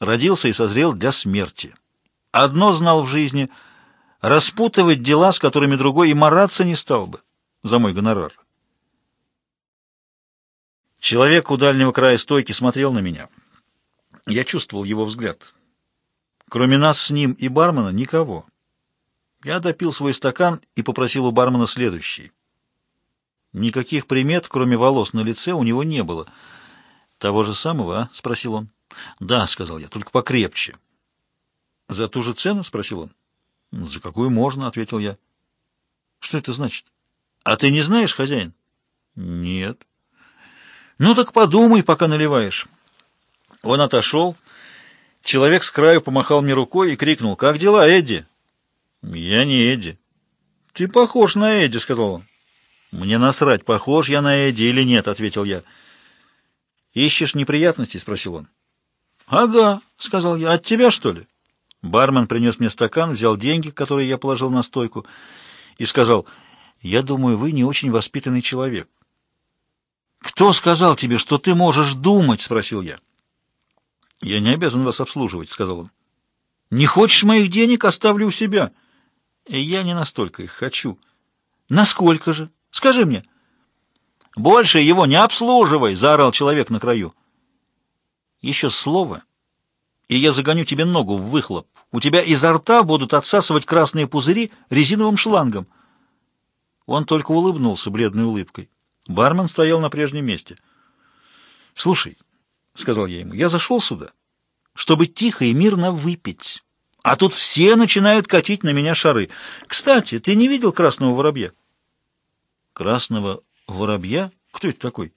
родился и созрел для смерти. Одно знал в жизни — распутывать дела, с которыми другой и мараться не стал бы за мой гонорар. Человек у дальнего края стойки смотрел на меня. Я чувствовал его взгляд. Кроме нас с ним и бармена никого. Я допил свой стакан и попросил у бармена следующий. Никаких примет, кроме волос на лице, у него не было. «Того же самого, а?» — спросил он. «Да», — сказал я, — «только покрепче». «За ту же цену?» — спросил он. «За какую можно?» — ответил я. «Что это значит?» «А ты не знаешь, хозяин?» «Нет». «Ну так подумай, пока наливаешь». Он отошел. Человек с краю помахал мне рукой и крикнул. «Как дела, Эдди?» «Я не Эдди». «Ты похож на Эдди», — сказал он. «Мне насрать, похож я на Эдди или нет», — ответил я. «Ищешь неприятностей?» — спросил он. «Ага», — сказал я. «От тебя, что ли?» Бармен принес мне стакан, взял деньги, которые я положил на стойку, и сказал, «Я думаю, вы не очень воспитанный человек». «Кто сказал тебе, что ты можешь думать?» — спросил я. «Я не обязан вас обслуживать», — сказал он. «Не хочешь моих денег? Оставлю у себя». «Я не настолько их хочу». «Насколько же? Скажи мне». «Больше его не обслуживай!» — заорал человек на краю. «Еще слово, и я загоню тебе ногу в выхлоп. У тебя изо рта будут отсасывать красные пузыри резиновым шлангом». Он только улыбнулся бледной улыбкой. Бармен стоял на прежнем месте. «Слушай», — сказал я ему, — «я зашел сюда, чтобы тихо и мирно выпить. А тут все начинают катить на меня шары. Кстати, ты не видел красного воробья?» «Красного воробья? Кто это такой?»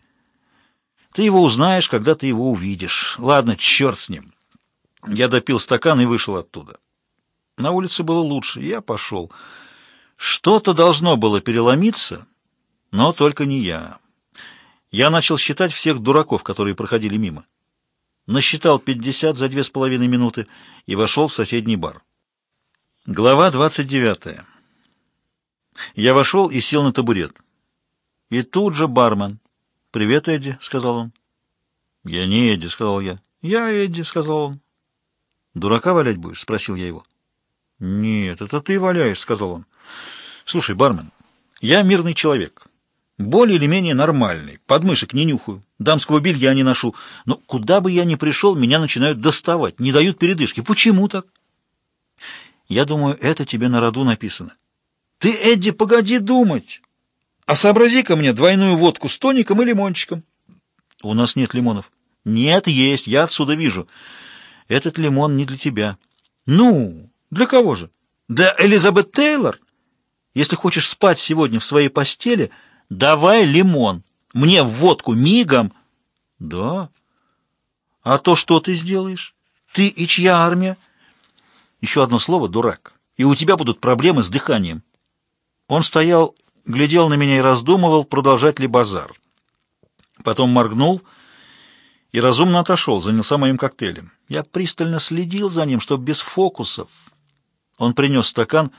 «Ты его узнаешь, когда ты его увидишь. Ладно, черт с ним». Я допил стакан и вышел оттуда. На улице было лучше, я пошел. Что-то должно было переломиться, но только не я. Я начал считать всех дураков, которые проходили мимо. Насчитал пятьдесят за две с половиной минуты и вошел в соседний бар. Глава двадцать девятая. Я вошел и сел на табурет. И тут же бармен. «Привет, Эдди», — сказал он. «Я не Эдди», — сказал я. «Я Эдди», — сказал он. «Дурака валять будешь?» — спросил я его. «Нет, это ты валяешь», — сказал он. «Слушай, бармен, я мирный человек. Более или менее нормальный. Подмышек не нюхаю, дамского белья не ношу. Но куда бы я ни пришел, меня начинают доставать, не дают передышки. Почему так? Я думаю, это тебе на роду написано. Ты, Эдди, погоди думать. А сообрази-ка мне двойную водку с тоником и лимончиком. У нас нет лимонов. Нет, есть, я отсюда вижу. Этот лимон не для тебя. Ну, для кого же? Для Элизабет Тейлор? Если хочешь спать сегодня в своей постели, давай лимон. Мне в водку мигом. Да? А то что ты сделаешь? Ты и чья армия? Еще одно слово, дурак, и у тебя будут проблемы с дыханием. Он стоял, глядел на меня и раздумывал, продолжать ли базар. Потом моргнул и разумно отошел, занялся моим коктейлем. Я пристально следил за ним, чтобы без фокусов. Он принес стакан.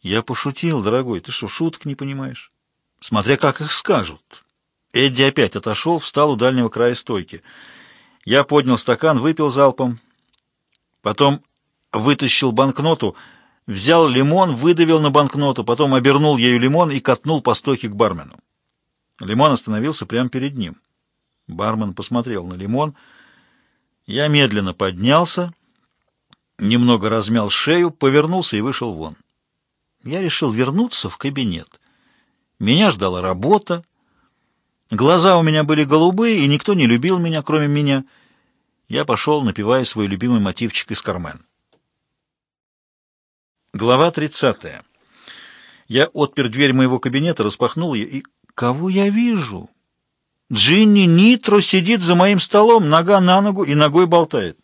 Я пошутил, дорогой, ты что, шуток не понимаешь? Смотря как их скажут. Эдди опять отошел, встал у дальнего края стойки. Я поднял стакан, выпил залпом, потом вытащил банкноту, взял лимон, выдавил на банкноту, потом обернул ею лимон и катнул по стойке к бармену. Лимон остановился прямо перед ним. Бармен посмотрел на лимон. Я медленно поднялся, немного размял шею, повернулся и вышел вон. Я решил вернуться в кабинет. Меня ждала работа. Глаза у меня были голубые, и никто не любил меня, кроме меня. Я пошел, напевая свой любимый мотивчик из Кармен. Глава 30. Я отпер дверь моего кабинета, распахнул ее, и кого я вижу? Джинни Нитро сидит за моим столом, нога на ногу и ногой болтает.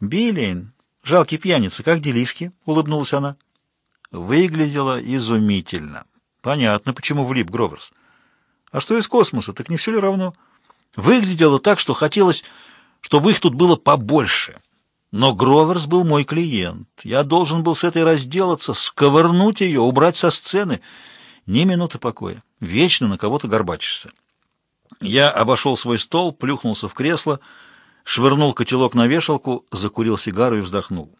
«Биллин, жалкий пьяница, как делишки?» — улыбнулась она. Выглядела изумительно. Понятно, почему влип Гроверс. А что из космоса, так не все ли равно? Выглядело так, что хотелось, чтобы их тут было побольше. Но Гроверс был мой клиент. Я должен был с этой разделаться, сковырнуть ее, убрать со сцены. Ни минуты покоя. Вечно на кого-то горбачишься. Я обошел свой стол, плюхнулся в кресло, швырнул котелок на вешалку, закурил сигару и вздохнул.